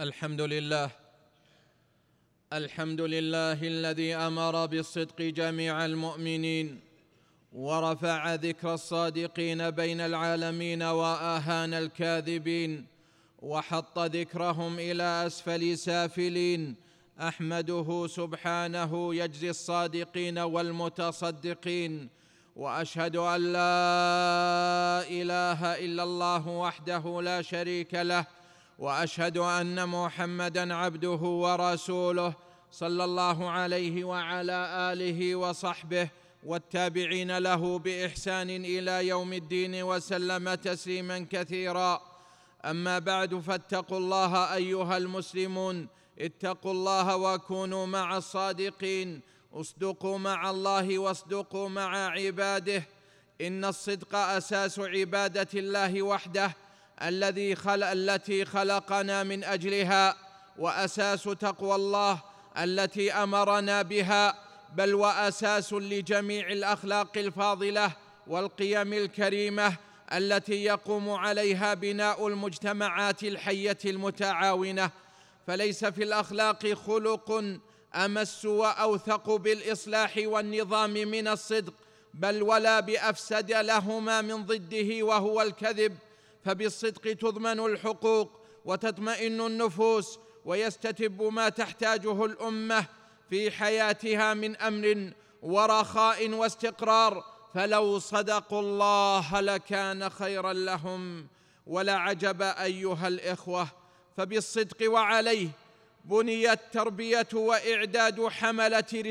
الحمد لله. الحمد لله الذي أمر بالصدق جميع المؤمنين ورفع ذكر الصادقين بين العالمين وآهان الكاذبين وحط ذكرهم إلى أسفل سافلين. أحمده سبحانه يجزي الصادقين والمتصدقين. وأشهد أن لا إله إلا الله وحده لا شريك له. وأشهد أن محمدا عبده ورسوله صلى الله عليه وعلى آله وصحبه والتابعين له بإحسان إلى يوم الدين وسلم تسليما كثيرا. أما بعد فاتقوا الله أيها المسلمون اتقوا الله وكونوا مع الصادقين اصدقوا مع الله واصدقوا مع عباده. إن الصدق أساس عبادة الله وحده الذي خلق التي خلقنا من أجلها وأساس تقوى الله التي أمرنا بها بل وأساس لجميع الأخلاق الفاضلة والقيم الكريمة التي يقوم عليها بناء المجتمعات الحية المتعاونة. فليس في الأخلاق خلق أمس وأوثق بالإصلاح والنظام من الصدق بل ولا بأفسد لهما من ضده وهو الكذب. فبالصدق تضمن الحقوق وتطمئن النفوس ويستتب ما تحتاجه الأمة في حياتها من أمر ورخاء واستقرار. فلو صدقوا الله لكان خيرا لهم ولعجب أيها الإخوة. فبالصدق وعليه بنيت تربية وإعداد حملة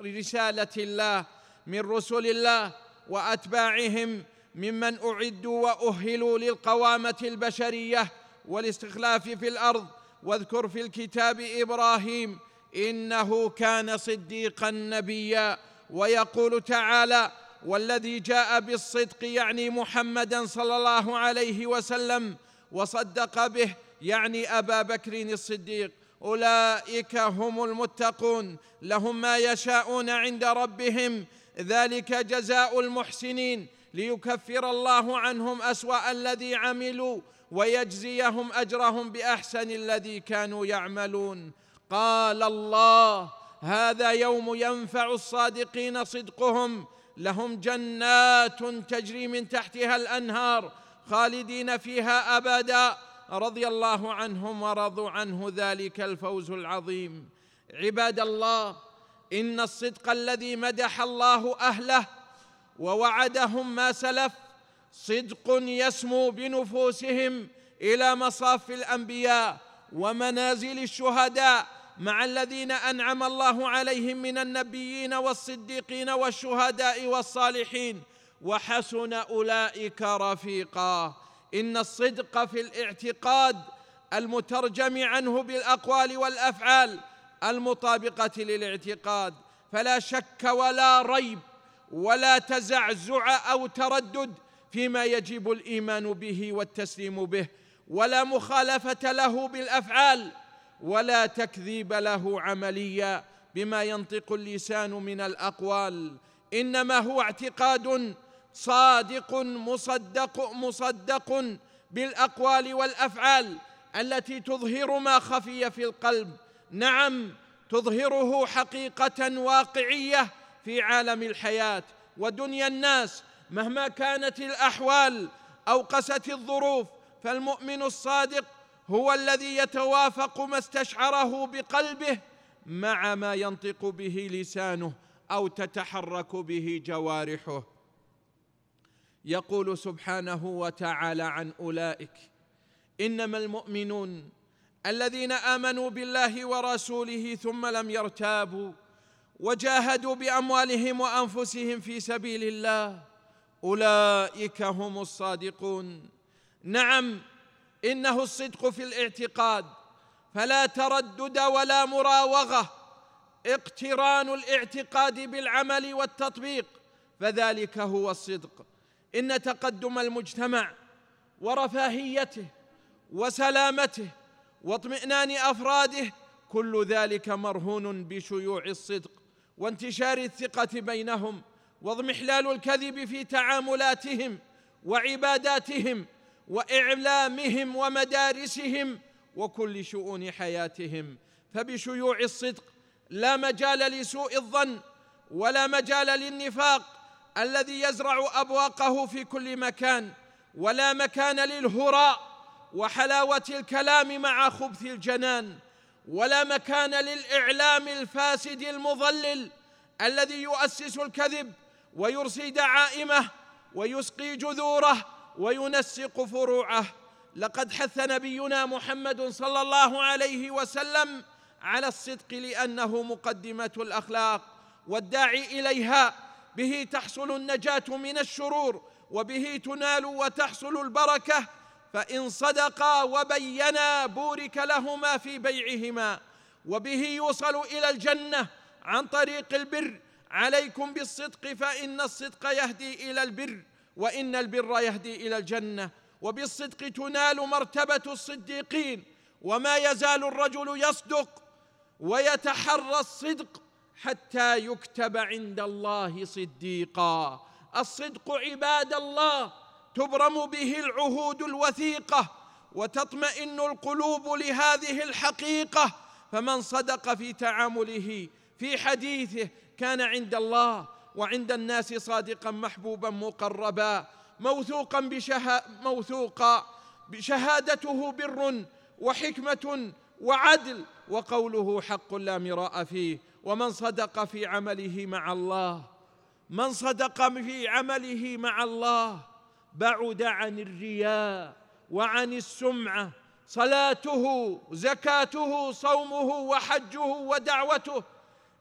رساله الله من رسل الله وأتباعهم ممن أعدوا وأهلوا للقوامة البشرية والاستخلاف في الأرض. واذكر في الكتاب إبراهيم إنه كان صديقا نبيا ويقول تعالى والذي جاء بالصدق يعني محمدا صلى الله عليه وسلم وصدق به يعني أبا بكر الصديق. أولئك هم المتقون لهم ما يشاءون عند ربهم. ذلك جزاء المحسنين. ليكفر الله عنهم أسوأ الذي عملوا ويجزيهم أجرهم بأحسن الذي كانوا يعملون. قال الله هذا يوم ينفع الصادقين صدقهم. لهم جنات تجري من تحتها الأنهار خالدين فيها أبدا. رضي الله عنهم ورضوا عنه ذلك الفوز العظيم. عباد الله إن الصدق الذي مدح الله أهله ووعدهم ما سلف. صدق يسمو بنفوسهم إلى مصاف الأنبياء ومنازل الشهداء مع الذين أنعم الله عليهم من النبيين والصديقين والشهداء والصالحين. وحسن أولئك رفيقا. إن الصدق في الاعتقاد المترجم عنه بالأقوال والأفعال المطابقة للاعتقاد. فلا شك ولا ريب ولا تزعزع أو تردد فيما يجب الإيمان به والتسليم به ولا مخالفة له بالأفعال ولا تكذيب له عمليا بما ينطق اللسان من الأقوال. إنما هو اعتقاد صادق مصدق مصدق بالأقوال والأفعال التي تظهر ما خفي في القلب. نعم تظهره حقيقة واقعية في عالم الحياة ودنيا الناس مهما كانت الأحوال أو قست الظروف فالمؤمن الصادق هو الذي يتوافق ما استشعره بقلبه مع ما ينطق به لسانه أو تتحرك به جوارحه. يقول سبحانه وتعالى عن أولئك إنما المؤمنون الذين آمنوا بالله ورسوله ثم لم يرتابوا وجاهدوا بأموالهم وأنفسهم في سبيل الله. أولئك هم الصادقون. نعم إنه الصدق في الاعتقاد. فلا تردد ولا مراوغة. اقتران الاعتقاد بالعمل والتطبيق. فذلك هو الصدق. إن تقدم المجتمع ورفاهيته وسلامته واطمئنان أفراده كل ذلك مرهون بشيوع الصدق. وانتشار الثقة بينهم واضمحلال الكذب في تعاملاتهم وعباداتهم وإعلامهم ومدارسهم وكل شؤون حياتهم. فبشيوع الصدق لا مجال لسوء الظن ولا مجال للنفاق الذي يزرع أبواقه في كل مكان ولا مكان للهراء وحلاوة الكلام مع خبث الجنان. ولا مكان للإعلام الفاسد المضلل الذي يؤسس الكذب ويرسي دعائمه ويسقي جذوره وينسق فروعه. لقد حث نبينا محمد صلى الله عليه وسلم على الصدق لأنه مقدمة الأخلاق والداعي إليها. به تحصل النجاة من الشرور وبه تنال وتحصل البركة فإن صدقا وبينا بورك لهما في بيعهما وبه يوصل إلى الجنة عن طريق البر. عليكم بالصدق فإن الصدق يهدي إلى البر وإن البر يهدي إلى الجنة. وبالصدق تنال مرتبة الصديقين وما يزال الرجل يصدق ويتحرى الصدق حتى يكتب عند الله صديقا. الصدق عباد الله تبرم به العهود الوثيقة وتطمئن القلوب لهذه الحقيقة فمن صدق في تعامله في حديثه كان عند الله وعند الناس صادقا محبوبا مقربا موثوقا بشه موثوقا بشهادته بر وحكمة وعدل وقوله حق لا مراء فيه ومن صدق في عمله مع الله من صدق في عمله مع الله بعد عن الرياء وعن السمعة صلاته زكاته صومه وحجه ودعوته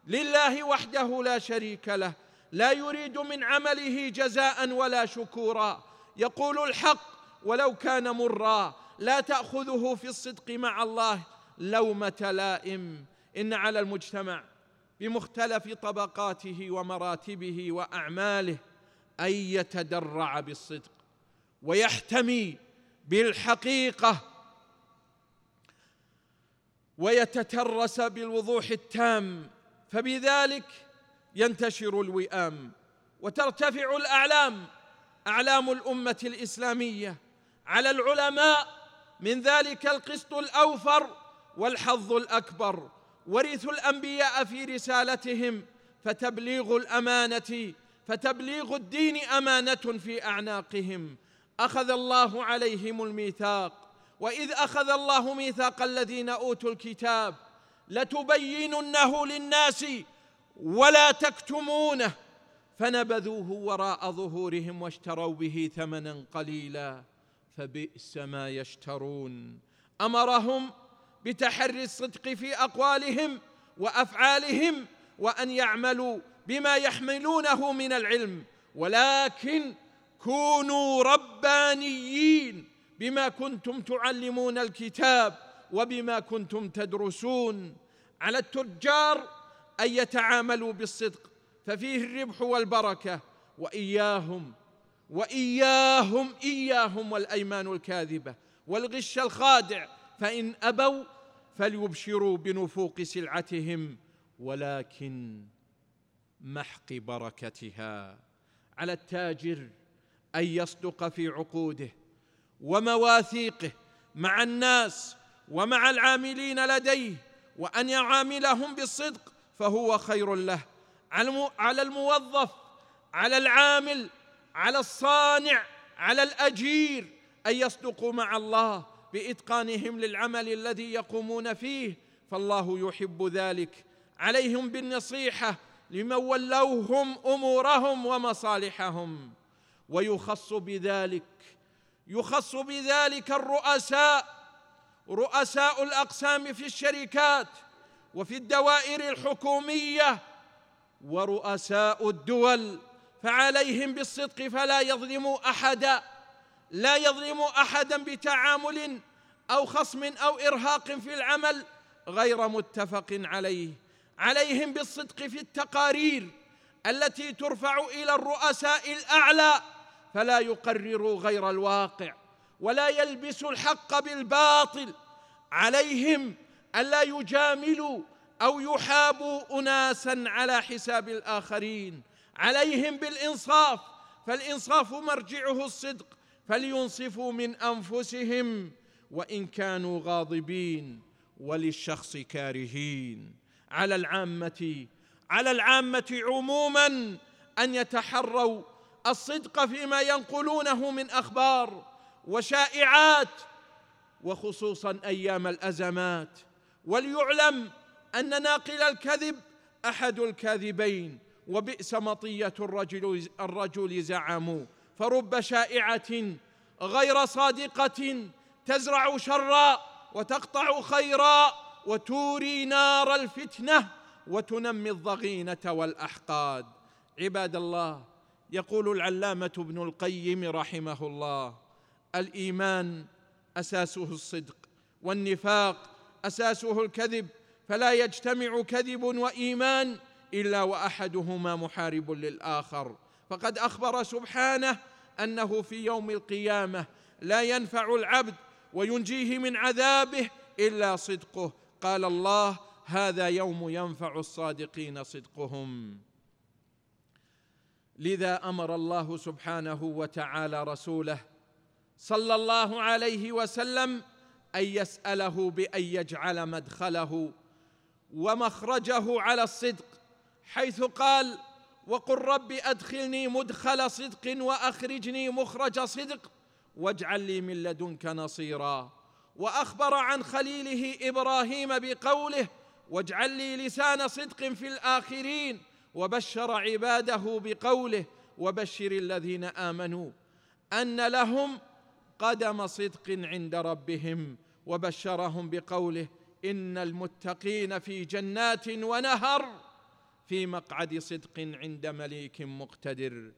لله وحده لا شريك له لا يريد من عمله جزاء ولا شكورا. يقول الحق ولو كان مرا لا تأخذه في الصدق مع الله لومة لائم. إن على المجتمع بمختلف طبقاته ومراتبه وأعماله أن يتدرع بالصدق. ويحتمي بالحقيقة ويتترس بالوضوح التام فبذلك ينتشر الوئام وترتفع الأعلام أعلام الأمة الإسلامية على العلماء من ذلك القسط الأوفر والحظ الأكبر ورثوا الأنبياء في رسالتهم فتبليغ الأمانة فتبليغ الدين أمانة في أعناقهم. أخذ الله عليهم الميثاق. وإذ أخذ الله ميثاق الذين أوتوا الكتاب لتبيننه للناس ولا تكتمونه. فنبذوه وراء ظهورهم واشتروا به ثمنا قليلا. فبئس ما يشترون. أمرهم بتحري الصدق في أقوالهم وأفعالهم وأن يعملوا بما يحملونه من العلم. ولكن كونوا ربانيين بما كنتم تعلمون الكتاب وبما كنتم تدرسون. على التجار أن يتعاملوا بالصدق ففيه الربح والبركة. وإياهم وإياهم إياهم والأيمان الكاذبة والغش الخادع. فإن أبوا فليبشروا بنفوق سلعتهم ولكن محق بركتها. على التاجر أن يصدق في عقوده ومواثيقه مع الناس ومع العاملين لديه وأن يعاملهم بالصدق فهو خير له. على الموظف على العامل على الصانع على الأجير أن يصدقوا مع الله بإتقانهم للعمل الذي يقومون فيه فالله يحب ذلك. عليهم بالنصيحة لمن ولوهم أمورهم ومصالحهم. ويخص بذلك يخص بذلك الرؤساء رؤساء الأقسام في الشركات وفي الدوائر الحكومية ورؤساء الدول فعليهم بالصدق فلا يظلموا أحدا لا يظلموا أحدا بتعامل أو خصم أو إرهاق في العمل غير متفق عليه. عليهم بالصدق في التقارير التي ترفع إلى الرؤساء الأعلى فلا يقرروا غير الواقع ولا يلبسوا الحق بالباطل عليهم الا يجاملوا أو يحابوا اناسا على حساب الآخرين عليهم بالإنصاف فالإنصاف مرجعه الصدق فلينصفوا من أنفسهم وإن كانوا غاضبين وللشخص كارهين على العامة على العامة عموما أن يتحروا الصدق فيما ينقلونه من أخبار وشائعات وخصوصا أيام الأزمات. وليعلم أن ناقل الكذب أحد الكاذبين وبئس مطية الرجل الرجل زعموا فرب شائعة غير صادقة تزرع شرا وتقطع خيرا وتوري نار الفتنة وتنمي الضغينة والأحقاد. عباد الله يقول العلامة ابن القيم رحمه الله الإيمان أساسه الصدق والنفاق أساسه الكذب فلا يجتمع كذب وإيمان إلا وأحدهما محارب للآخر. فقد أخبر سبحانه أنه في يوم القيامة لا ينفع العبد وينجيه من عذابه إلا صدقه. قال الله هذا يوم ينفع الصادقين صدقهم. لذا أمر الله سبحانه وتعالى رسوله صلى الله عليه وسلم أن يسأله بأن يجعل مدخله ومخرجه على الصدق حيث قال وقل رب أدخلني مدخل صدق وأخرجني مخرج صدق واجعل لي من لدنك نصيرا وأخبر عن خليله إبراهيم بقوله واجعل لي لسان صدق في الآخرين وبشر عباده بقوله وبشر الذين آمنوا أن لهم قدم صدق عند ربهم وبشرهم بقوله إن المتقين في جنات ونهر في مقعد صدق عند مليك مقتدر.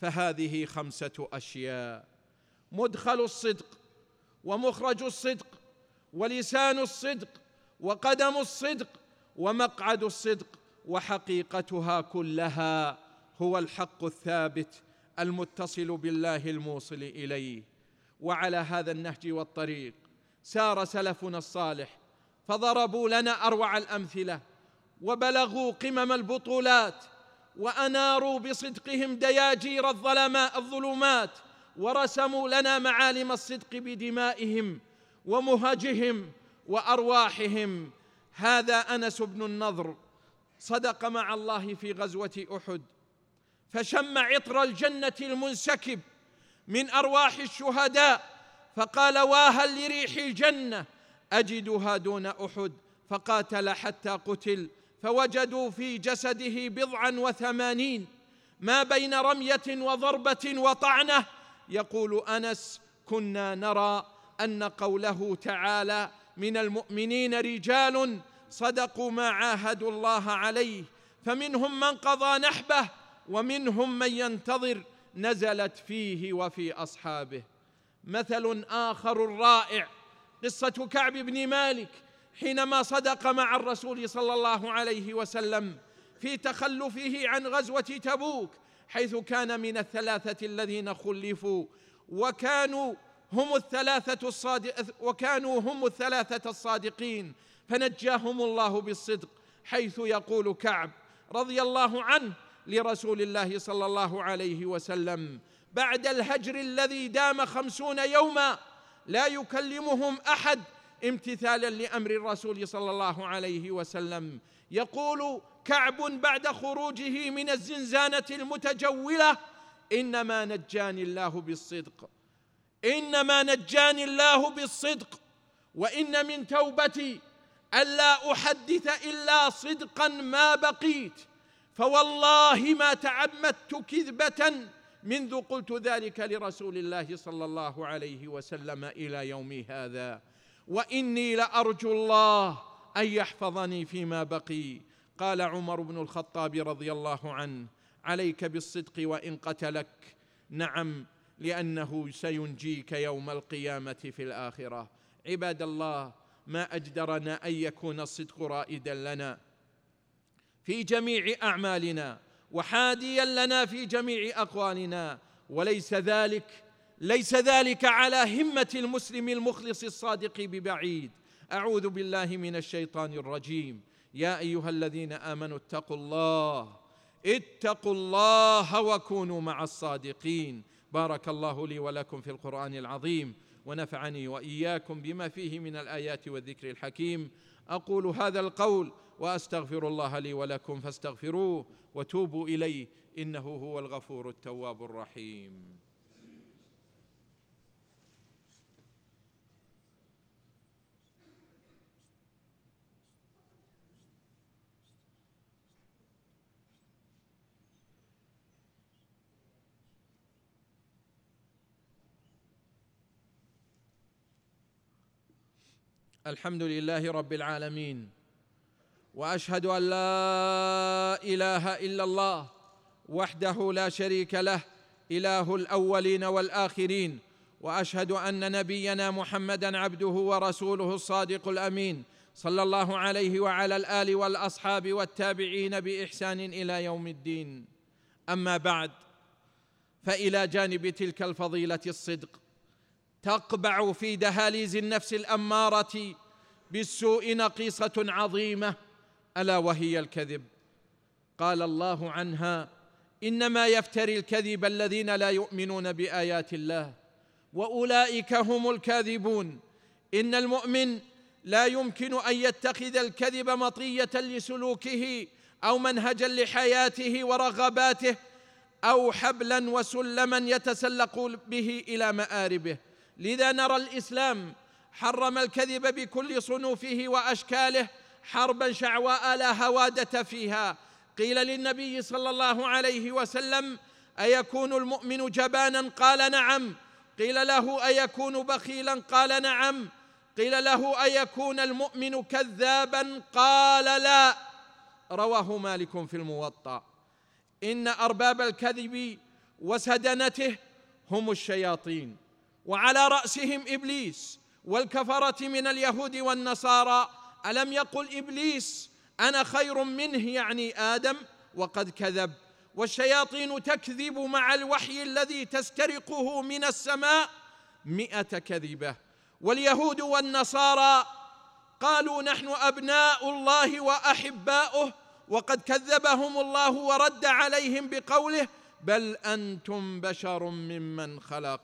فهذه خمسة أشياء. مدخل الصدق ومخرج الصدق ولسان الصدق وقدم الصدق ومقعد الصدق وحقيقتها كلها هو الحق الثابت المتصل بالله الموصل إليه. وعلى هذا النهج والطريق سار سلفنا الصالح فضربوا لنا أروع الأمثلة وبلغوا قمم البطولات وأناروا بصدقهم دياجير الظلمات ورسموا لنا معالم الصدق بدمائهم ومهجهم وأرواحهم. هذا أنس بن النضر صدق مع الله في غزوة أحد. فشم عطر الجنة المنسكب من أرواح الشهداء فقال واها لريح الجنة أجدها دون أحد. فقاتل حتى قتل فوجدوا في جسده بضعا وثمانين. ما بين رمية وضربة وطعنة. يقول أنس كنا نرى أن قوله تعالى من المؤمنين رجال صدقوا ما عاهدوا الله عليه فمنهم من قضى نحبه ومنهم من ينتظر نزلت فيه وفي أصحابه. مثل آخر رائع قصة كعب بن مالك حينما صدق مع الرسول صلى الله عليه وسلم في تخلفه عن غزوة تبوك حيث كان من الثلاثة الذين خلفوا وكانوا هم الثلاثة الصادق وكانوا هم الثلاثة الصادقين. فنجاهم الله بالصدق حيث يقول كعب رضي الله عنه لرسول الله صلى الله عليه وسلم بعد الهجر الذي دام خمسون يوما لا يكلمهم أحد امتثالا لأمر الرسول صلى الله عليه وسلم. يقول كعب بعد خروجه من الزنزانة المتجولة إنما نجاني الله بالصدق إنما نجاني الله بالصدق وإن من توبتي ألا أحدث إلا صدقا ما بقيت. فوالله ما تعمدت كذبة منذ قلت ذلك لرسول الله صلى الله عليه وسلم إلى يومي هذا. وإني لأرجو الله أن يحفظني فيما بقي. قال عمر بن الخطاب رضي الله عنه عليك بالصدق وإن قتلك. نعم لأنه سينجيك يوم القيامة في الآخرة. عباد الله ما أجدرنا أن يكون الصدق رائدا لنا في جميع أعمالنا وحاديا لنا في جميع أقوالنا. وليس ذلك ليس ذلك على همة المسلم المخلص الصادق ببعيد. أعوذ بالله من الشيطان الرجيم. يا أيها الذين آمنوا اتقوا الله اتقوا الله وكونوا مع الصادقين. بارك الله لي ولكم في القرآن العظيم. ونفعني وإياكم بما فيه من الآيات والذكر الحكيم. أقول هذا القول وأستغفر الله لي ولكم فاستغفروه وتوبوا إليه إنه هو الغفور التواب الرحيم. الحمد لله رب العالمين. وأشهد أن لا إله إلا الله وحده لا شريك له إله الأولين والآخرين. وأشهد أن نبينا محمدا عبده ورسوله الصادق الأمين صلى الله عليه وعلى الآل والأصحاب والتابعين بإحسان إلى يوم الدين. أما بعد فإلى جانب تلك الفضيلة الصدق. تقبع في دهاليز النفس الأمارة بالسوء نقيصة عظيمة ألا وهي الكذب؟ قال الله عنها إنما يفتري الكذب الذين لا يؤمنون بآيات الله وأولئك هم الكاذبون. إن المؤمن لا يمكن أن يتخذ الكذب مطية لسلوكه أو منهجا لحياته ورغباته أو حبلا وسلما يتسلق به إلى مآربه. لذا نرى الإسلام حرم الكذب بكل صنوفه وأشكاله حربا شعواء لا هوادة فيها. قيل للنبي صلى الله عليه وسلم أيكون المؤمن جبانا؟ قال نعم. قيل له أيكون بخيلا؟ قال نعم. قيل له أيكون المؤمن كذابا؟ قال لا. رواه مالك في الموطأ. إن أرباب الكذب وسدنته هم الشياطين. وعلى رأسهم إبليس والكفرة من اليهود والنصارى. ألم يقل إبليس أنا خير منه يعني آدم؟ وقد كذب. والشياطين تكذب مع الوحي الذي تسترقه من السماء مئة كذبة. واليهود والنصارى قالوا نحن أبناء الله وأحباؤه وقد كذبهم الله ورد عليهم بقوله بل أنتم بشر ممن خلق.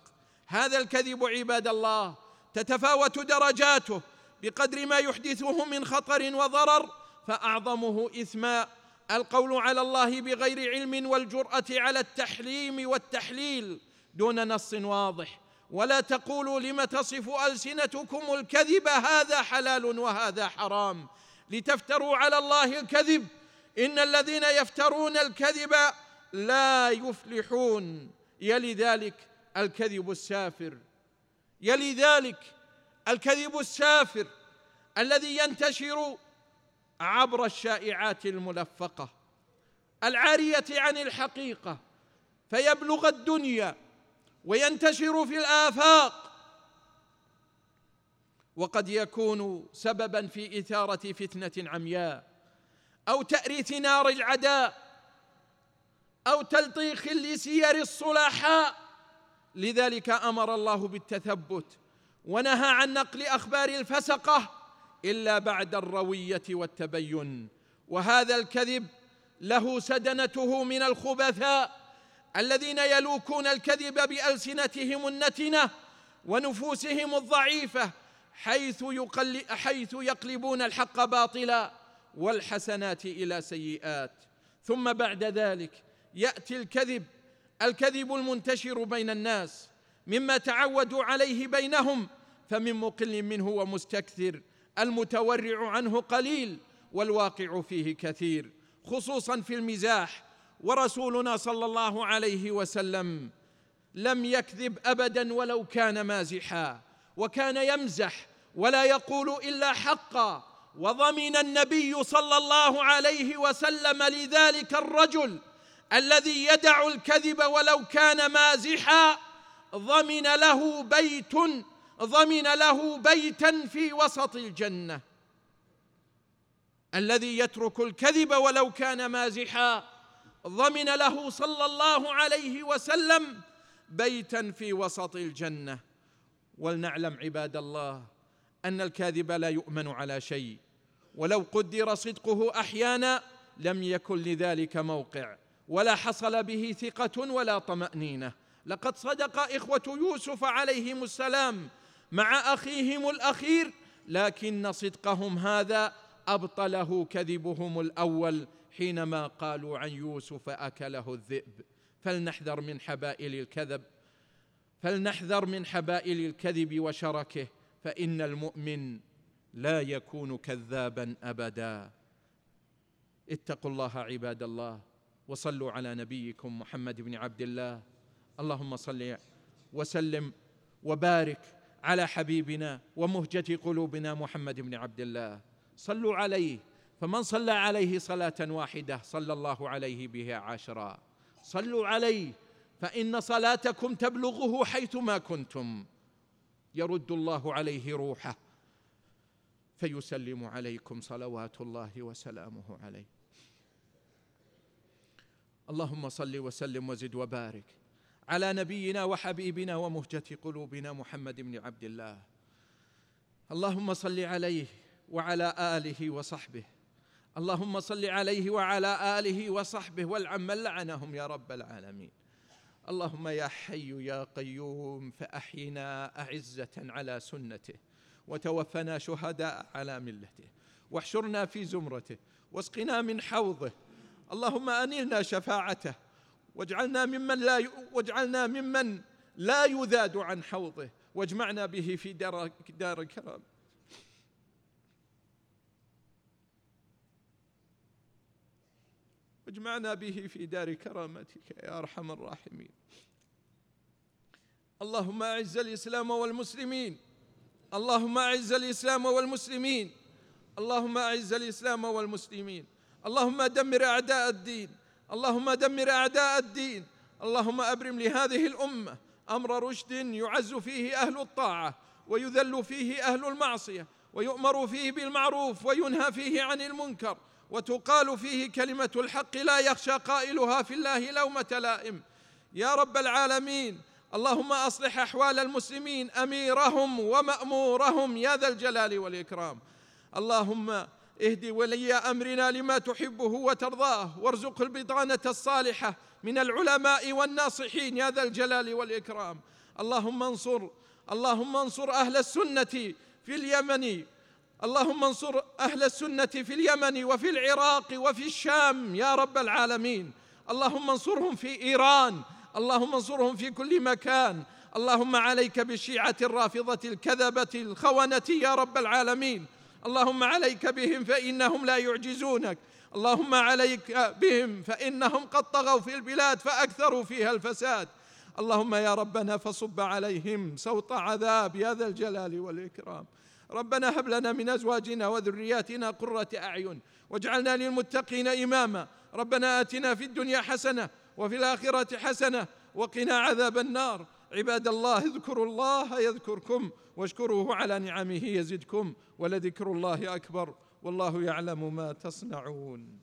هذا الكذب عباد الله تتفاوت درجاته بقدر ما يحدثه من خطر وضرر فأعظمه اثما القول على الله بغير علم والجرأة على التحريم والتحليل دون نص واضح. ولا تقولوا لم تصف ألسنتكم الكذب هذا حلال وهذا حرام. لتفتروا على الله الكذب إن الذين يفترون الكذب لا يفلحون. يلي ذلك الكذب السافر. يلي ذلك الكذب السافر الذي ينتشر عبر الشائعات الملفقة العارية عن الحقيقة فيبلغ الدنيا وينتشر في الآفاق. وقد يكون سببا في إثارة فتنة عمياء أو تأريث نار العداء أو تلطيخ لسير الصلحاء. لذلك أمر الله بالتثبت ونهى عن نقل أخبار الفسقة إلا بعد الروية والتبين وهذا الكذب له سدنته من الخبثاء الذين يلوكون الكذب بألسنتهم النتنة ونفوسهم الضعيفة حيث, يقل حيث يقلبون الحق باطلا والحسنات إلى سيئات. ثم بعد ذلك يأتي الكذب الكذب المنتشر بين الناس مما تعودوا عليه بينهم فمن مقل منه ومستكثر المتورع عنه قليل والواقع فيه كثير خصوصا في المزاح. ورسولنا صلى الله عليه وسلم لم يكذب ابدا ولو كان مازحا وكان يمزح ولا يقول إلا حقا. وضمن النبي صلى الله عليه وسلم لذلك الرجل الذي يدع الكذب ولو كان مازحا ضمن له بيت ضمن له بيتا في وسط الجنة. الذي يترك الكذب ولو كان مازحا ضمن له صلى الله عليه وسلم بيتا في وسط الجنة. ولنعلم عباد الله أن الكاذب لا يؤمن على شيء ولو قدر صدقه أحيانا لم يكن لذلك موقع. ولا حصل به ثقة ولا طمأنينة. لقد صدق إخوة يوسف عليهم السلام مع أخيهم الأخير لكن صدقهم هذا أبطله كذبهم الأول حينما قالوا عن يوسف أكله الذئب. فلنحذر من حبائل الكذب فلنحذر من حبائل الكذب وشركه فإن المؤمن لا يكون كذابا ابدا. اتقوا الله عباد الله. وصلوا على نبيكم محمد بن عبد الله. اللهم صل وسلم وبارك على حبيبنا ومهجة قلوبنا محمد بن عبد الله. صلوا عليه فمن صلى عليه صلاة واحدة صلى الله عليه بها عشرا. صلوا عليه فإن صلاتكم تبلغه حيثما كنتم. يرد الله عليه روحه فيسلم عليكم صلوات الله وسلامه عليه. اللهم صل وسلم وزد وبارك على نبينا وحبيبنا ومهجة قلوبنا محمد بن عبد الله. اللهم صل عليه وعلى آله وصحبه. اللهم صل عليه وعلى آله وصحبه والعن من لعنهم يا رب العالمين. اللهم يا حي يا قيوم فأحينا أعزة على سنته وتوفنا شهداء على ملته. واحشرنا في زمرته واسقنا من حوضه اللهم أنلنا شفاعته واجعلنا ممن لا واجعلنا ممن لا يذاد عن حوضه واجمعنا به في دار دار كرام واجمعنا به في دار كرامتك يا أرحم الراحمين. اللهم أعز الإسلام والمسلمين. اللهم أعز الإسلام والمسلمين. اللهم أعز الإسلام والمسلمين. اللهم دمر أعداء الدين اللهم دمر أعداء الدين اللهم أبرم لهذه الأمة أمر رشد يعز فيه أهل الطاعة ويذل فيه أهل المعصية ويؤمر فيه بالمعروف وينهى فيه عن المنكر وتقال فيه كلمة الحق لا يخشى قائلها في الله لومة لائم. يا رب العالمين اللهم أصلح أحوال المسلمين أميرهم ومأمورهم يا ذا الجلال والإكرام. اللهم اهد ولي أمرنا لما تحبه وترضاه وارزقه البطانة الصالحة من العلماء والناصحين يا ذا الجلال والإكرام. اللهم انصر اللهم انصر أهل السنة في اليمن. اللهم انصر أهل السنة في اليمن وفي العراق وفي الشام يا رب العالمين. اللهم انصرهم في إيران اللهم انصرهم في كل مكان. اللهم عليك بالشيعه الرافضة الكذبة الخونة يا رب العالمين. اللهم عليك بهم فإنهم لا يعجزونك. اللهم عليك بهم فإنهم قد طغوا في البلاد فأكثروا فيها الفساد. اللهم يا ربنا فصب عليهم سوط عذاب يا ذا الجلال والإكرام. ربنا هب لنا من أزواجنا وذرياتنا قرة أعين واجعلنا للمتقين إماما. ربنا آتنا في الدنيا حسنة وفي الآخرة حسنة وقنا عذاب النار. عباد الله اذكروا الله يذكركم واشكروه على نعمه يزدكم ولذكر الله أكبر والله يعلم ما تصنعون